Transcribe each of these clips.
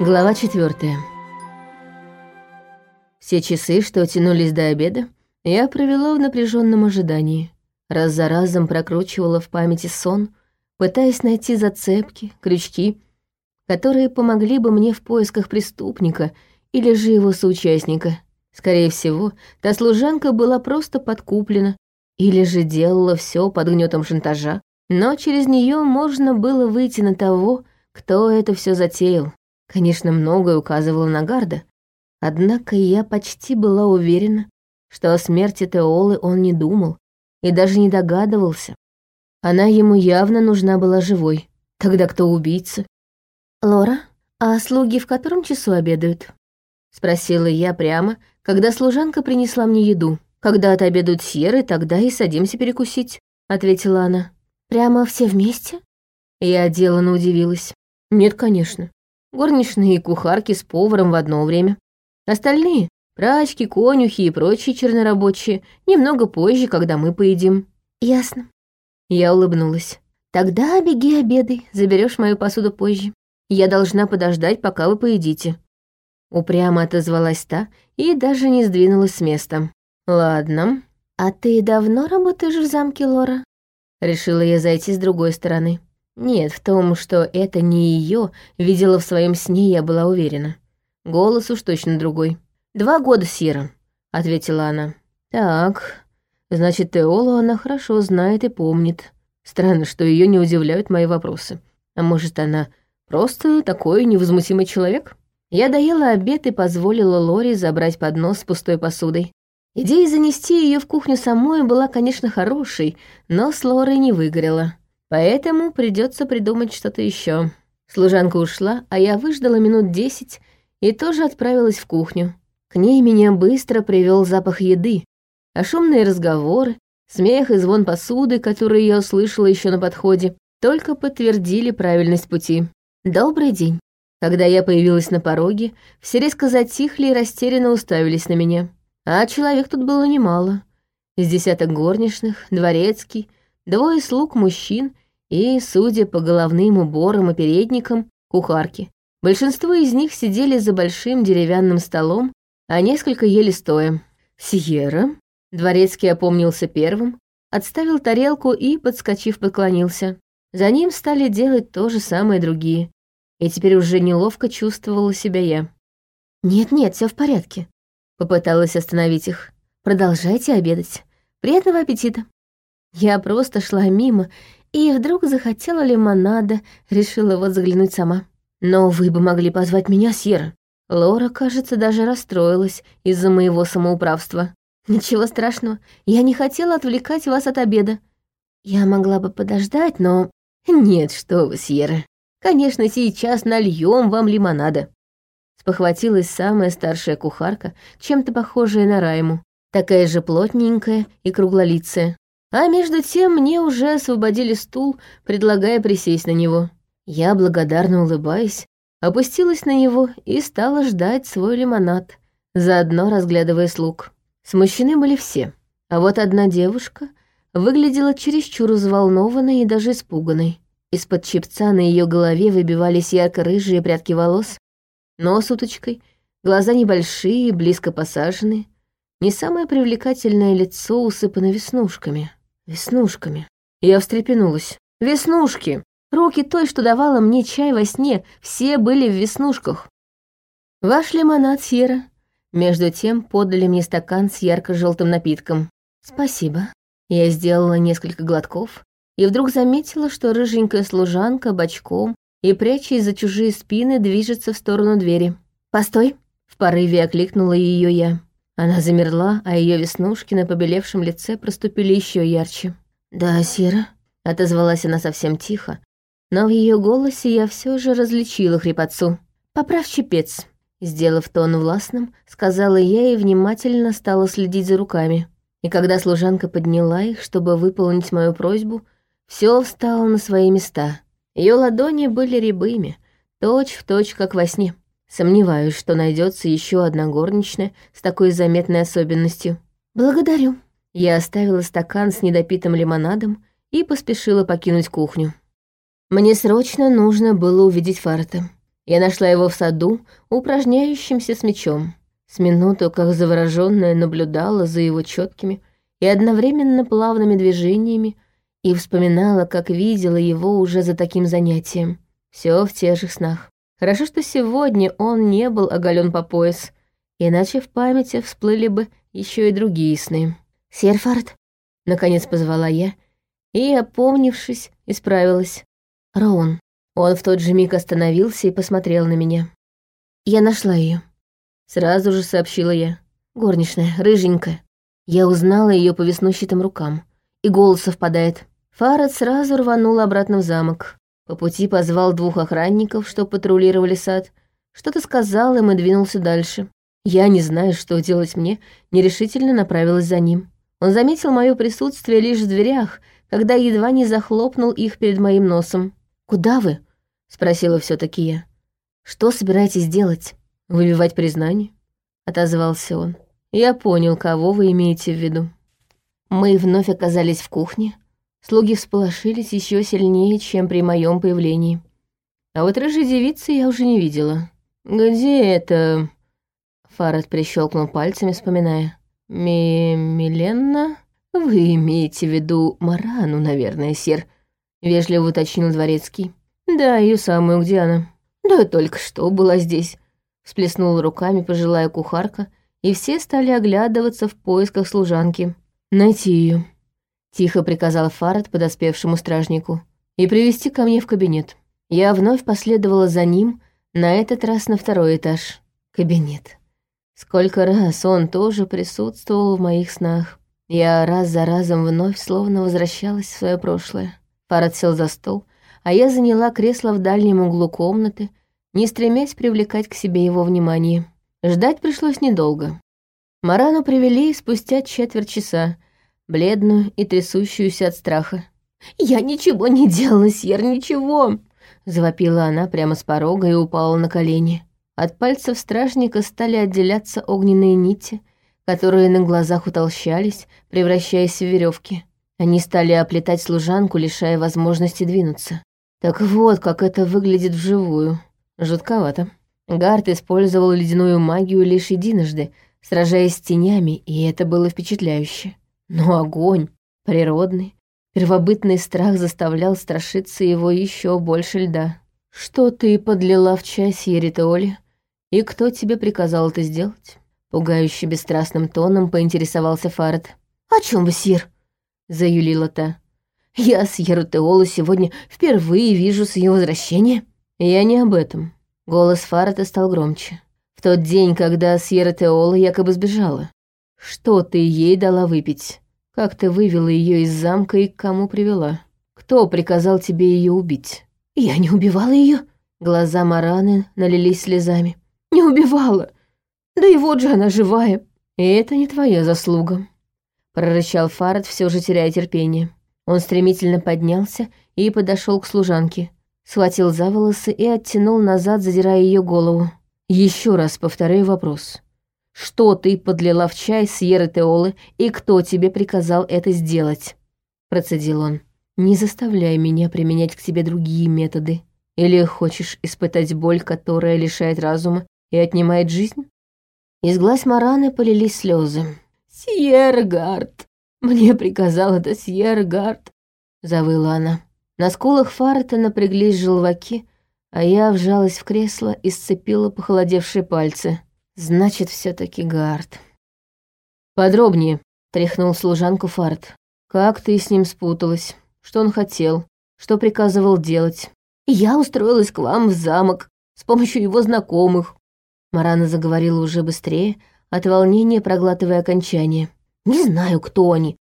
Глава четвертая. Все часы, что тянулись до обеда, я провела в напряженном ожидании. Раз за разом прокручивала в памяти сон, пытаясь найти зацепки, крючки, которые помогли бы мне в поисках преступника или же его соучастника. Скорее всего, та служанка была просто подкуплена или же делала все под гнетом шантажа, но через нее можно было выйти на того, кто это все затеял. Конечно, многое указывало на Гарда, однако я почти была уверена, что о смерти Теолы он не думал и даже не догадывался. Она ему явно нужна была живой. Тогда кто убийца? «Лора, а слуги в котором часу обедают?» Спросила я прямо, когда служанка принесла мне еду. «Когда отобедают серы, тогда и садимся перекусить», — ответила она. «Прямо все вместе?» Я делано удивилась. «Нет, конечно. Горничные и кухарки с поваром в одно время. Остальные — прачки, конюхи и прочие чернорабочие — немного позже, когда мы поедим». «Ясно». Я улыбнулась. «Тогда беги обедай, заберешь мою посуду позже. Я должна подождать, пока вы поедите». Упрямо отозвалась та и даже не сдвинулась с места. «Ладно. А ты давно работаешь в замке Лора?» Решила я зайти с другой стороны. Нет, в том, что это не ее видела в своем сне, я была уверена. Голос уж точно другой. «Два года, Сира», — ответила она. «Так, значит, Теолу она хорошо знает и помнит. Странно, что ее не удивляют мои вопросы. А может, она просто такой невозмутимый человек?» Я доела обед и позволила Лори забрать поднос с пустой посудой. Идея занести ее в кухню самой была, конечно, хорошей, но с Лорой не выгорела. Поэтому придется придумать что-то еще. Служанка ушла, а я выждала минут десять и тоже отправилась в кухню. К ней меня быстро привел запах еды, а шумные разговоры, смех и звон посуды, которые я услышала еще на подходе, только подтвердили правильность пути. «Добрый день». Когда я появилась на пороге, все резко затихли и растерянно уставились на меня. А человек тут было немало. Из десяток горничных, дворецкий, двое слуг мужчин и, судя по головным уборам и передникам, кухарки. Большинство из них сидели за большим деревянным столом, а несколько ели стоя. «Сиера?» Дворецкий опомнился первым, отставил тарелку и, подскочив, поклонился. За ним стали делать то же самое другие. И теперь уже неловко чувствовала себя я. «Нет-нет, все в порядке», — попыталась остановить их. «Продолжайте обедать. Приятного аппетита». Я просто шла мимо и вдруг захотела лимонада, решила вот заглянуть сама. Но вы бы могли позвать меня, Сьерра. Лора, кажется, даже расстроилась из-за моего самоуправства. Ничего страшного, я не хотела отвлекать вас от обеда. Я могла бы подождать, но... Нет, что вы, Сьерра. Конечно, сейчас нальем вам лимонада. Спохватилась самая старшая кухарка, чем-то похожая на Райму. Такая же плотненькая и круглолицая. А между тем мне уже освободили стул, предлагая присесть на него. Я, благодарно улыбаясь, опустилась на него и стала ждать свой лимонад, заодно разглядывая слуг. Смущены были все, а вот одна девушка выглядела чересчур взволнованной и даже испуганной. Из-под чепца на ее голове выбивались ярко-рыжие прядки волос, нос уточкой, глаза небольшие, близко посаженные, не самое привлекательное лицо усыпано веснушками. Веснушками. Я встрепенулась. Веснушки! Руки той, что давала мне чай во сне, все были в веснушках. Ваш лимонад, Сьерра. Между тем подали мне стакан с ярко-желтым напитком. Спасибо. Я сделала несколько глотков и вдруг заметила, что рыженькая служанка бочком и, прячась за чужие спины, движется в сторону двери. «Постой!» — в порыве окликнула ее я. Она замерла, а ее веснушки на побелевшем лице проступили еще ярче. «Да, Сира», — отозвалась она совсем тихо, но в ее голосе я все же различила хрипотцу. «Поправь чепец», — сделав тон властным, сказала я и внимательно стала следить за руками. И когда служанка подняла их, чтобы выполнить мою просьбу, все встало на свои места. Ее ладони были рябыми, точь в точь, как во сне. Сомневаюсь, что найдется еще одна горничная с такой заметной особенностью. Благодарю. Я оставила стакан с недопитым лимонадом и поспешила покинуть кухню. Мне срочно нужно было увидеть Фарта. Я нашла его в саду, упражняющимся с мечом. С минуту, как заворожённая, наблюдала за его четкими и одновременно плавными движениями и вспоминала, как видела его уже за таким занятием. Все в тех же снах. Хорошо, что сегодня он не был оголен по пояс, иначе в памяти всплыли бы еще и другие сны. «Серфард», — наконец позвала я, и, опомнившись, исправилась. «Роун». Он в тот же миг остановился и посмотрел на меня. «Я нашла ее. Сразу же сообщила я. Горничная, рыженькая. Я узнала ее по веснущатым рукам. И голос совпадает. Фарад сразу рванул обратно в замок. По пути позвал двух охранников, что патрулировали сад. Что-то сказал им и двинулся дальше. Я, не зная, что делать мне, нерешительно направилась за ним. Он заметил мое присутствие лишь в дверях, когда едва не захлопнул их перед моим носом. «Куда вы?» — спросила все таки я. «Что собираетесь делать?» «Выбивать признание?» — отозвался он. «Я понял, кого вы имеете в виду». Мы вновь оказались в кухне. Слуги всполошились еще сильнее, чем при моем появлении. А вот рыжей девицы я уже не видела. «Где это?» Фарад прищелкнул пальцами, вспоминая. «Ми... Миленна? Вы имеете в виду Марану, наверное, сир?» Вежливо уточнил дворецкий. «Да, ее самую, где она?» «Да только что была здесь. Всплеснула руками пожилая кухарка, и все стали оглядываться в поисках служанки. «Найти ее, тихо приказал Фарад подоспевшему стражнику, «и привести ко мне в кабинет». Я вновь последовала за ним, на этот раз на второй этаж. Кабинет. Сколько раз он тоже присутствовал в моих снах. Я раз за разом вновь словно возвращалась в свое прошлое. Фарад сел за стол, а я заняла кресло в дальнем углу комнаты, не стремясь привлекать к себе его внимание. Ждать пришлось недолго. Марану привели спустя четверть часа, бледную и трясущуюся от страха. «Я ничего не делала, Сьер, ничего!» Завопила она прямо с порога и упала на колени. От пальцев стражника стали отделяться огненные нити, которые на глазах утолщались, превращаясь в веревки. Они стали оплетать служанку, лишая возможности двинуться. Так вот, как это выглядит вживую. Жутковато. Гард использовал ледяную магию лишь единожды, сражаясь с тенями, и это было впечатляюще. Но огонь, природный, первобытный страх заставлял страшиться его еще больше льда. «Что ты подлила в чай Сьеритоли? И кто тебе приказал это сделать?» Пугающе бесстрастным тоном поинтересовался Фарад. «О чем вы, Сир?» — заюлила та. «Я Сьерутеолу сегодня впервые вижу с ее возвращения». Я не об этом. Голос Фарата стал громче. В тот день, когда Сьерра Теола якобы сбежала. Что ты ей дала выпить? Как ты вывела ее из замка и к кому привела? Кто приказал тебе ее убить? Я не убивала ее. Глаза Мараны налились слезами. Не убивала. Да и вот же она живая. И это не твоя заслуга. Прорычал Фарад, все же теряя терпение. Он стремительно поднялся и подошел к служанке схватил за волосы и оттянул назад, задирая ее голову. Еще раз повторяю вопрос. Что ты подлила в чай с Теолы и кто тебе приказал это сделать? Процедил он. Не заставляй меня применять к тебе другие методы. Или хочешь испытать боль, которая лишает разума и отнимает жизнь? Из глаз Мараны полились слезы. «Сьергард! Мне приказал это Сьергард!» — завыла она. На скулах Фарта напряглись желваки, а я вжалась в кресло и сцепила похолодевшие пальцы. Значит, все таки Гард. «Подробнее», — тряхнул служанку Фарт. «Как ты с ним спуталась? Что он хотел? Что приказывал делать?» «Я устроилась к вам в замок с помощью его знакомых». Марана заговорила уже быстрее, от волнения проглатывая окончание. «Не знаю, кто они.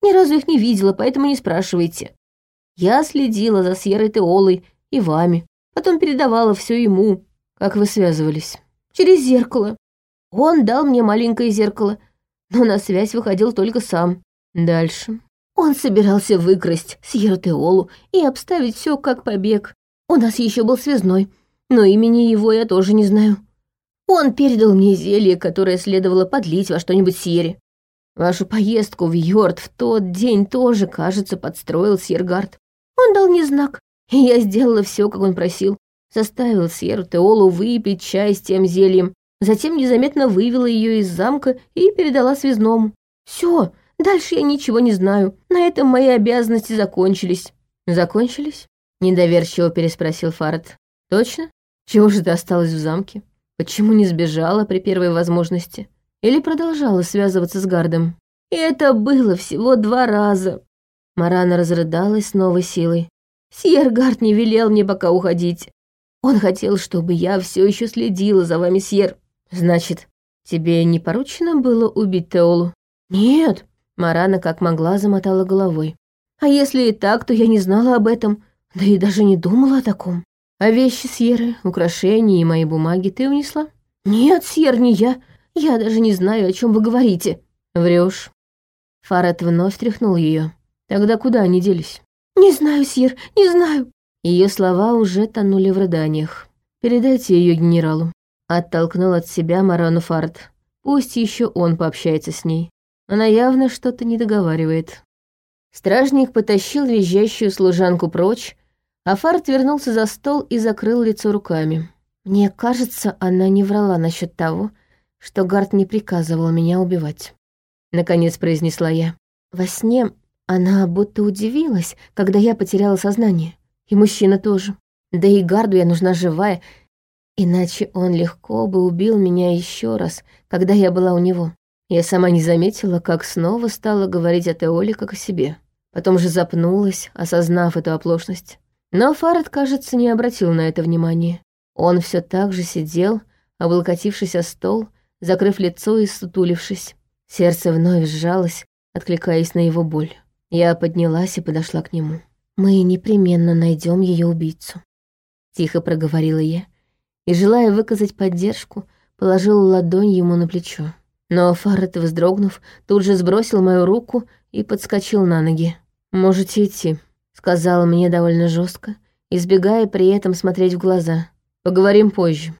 Ни разу их не видела, поэтому не спрашивайте. Я следила за Сьерой Теолой и вами, потом передавала все ему. Как вы связывались? Через зеркало. Он дал мне маленькое зеркало, но на связь выходил только сам. Дальше. Он собирался выкрасть Сьеру Теолу и обставить все как побег. У нас еще был связной, но имени его я тоже не знаю. Он передал мне зелье, которое следовало подлить во что-нибудь Сьере. Вашу поездку в Йорд в тот день тоже, кажется, подстроил Сьергард. Он дал мне знак, и я сделала все, как он просил. Заставил Сьеру Теолу выпить чай с тем зельем, затем незаметно вывела ее из замка и передала связному. Все, дальше я ничего не знаю. На этом мои обязанности закончились. Закончились? Недоверчиво переспросил Фарад. Точно? Чего же ты осталась в замке? Почему не сбежала при первой возможности? Или продолжала связываться с Гардом? Это было всего два раза. Марана разрыдалась с новой силой. Сьергард не велел мне пока уходить. Он хотел, чтобы я все еще следила за вами, Сьер. Значит, тебе не поручено было убить Теолу? Нет. Марана как могла замотала головой. А если и так, то я не знала об этом, да и даже не думала о таком. А вещи Сьеры, украшения и мои бумаги ты унесла? Нет, Сьер, не я. Я даже не знаю, о чем вы говорите. Врешь. Фарет вновь тряхнул ее. Тогда куда они делись? Не знаю, Сьер, не знаю. Ее слова уже тонули в рыданиях. Передайте ее генералу. Оттолкнул от себя Марану Фарт. Пусть еще он пообщается с ней. Она явно что-то не договаривает. Стражник потащил визжащую служанку прочь, а Фарт вернулся за стол и закрыл лицо руками. Мне кажется, она не врала насчет того, что Гард не приказывал меня убивать. Наконец произнесла я. Во сне она будто удивилась, когда я потеряла сознание. И мужчина тоже. Да и Гарду я нужна живая, иначе он легко бы убил меня еще раз, когда я была у него. Я сама не заметила, как снова стала говорить о Теоле как о себе. Потом же запнулась, осознав эту оплошность. Но Фарад, кажется, не обратил на это внимания. Он все так же сидел, облокотившись о стол, закрыв лицо и сутулившись. Сердце вновь сжалось, откликаясь на его боль. Я поднялась и подошла к нему. «Мы непременно найдем ее убийцу», — тихо проговорила я, и, желая выказать поддержку, положила ладонь ему на плечо. Но Фаррет, вздрогнув, тут же сбросил мою руку и подскочил на ноги. «Можете идти», сказала мне довольно жестко, избегая при этом смотреть в глаза. Поговорим позже.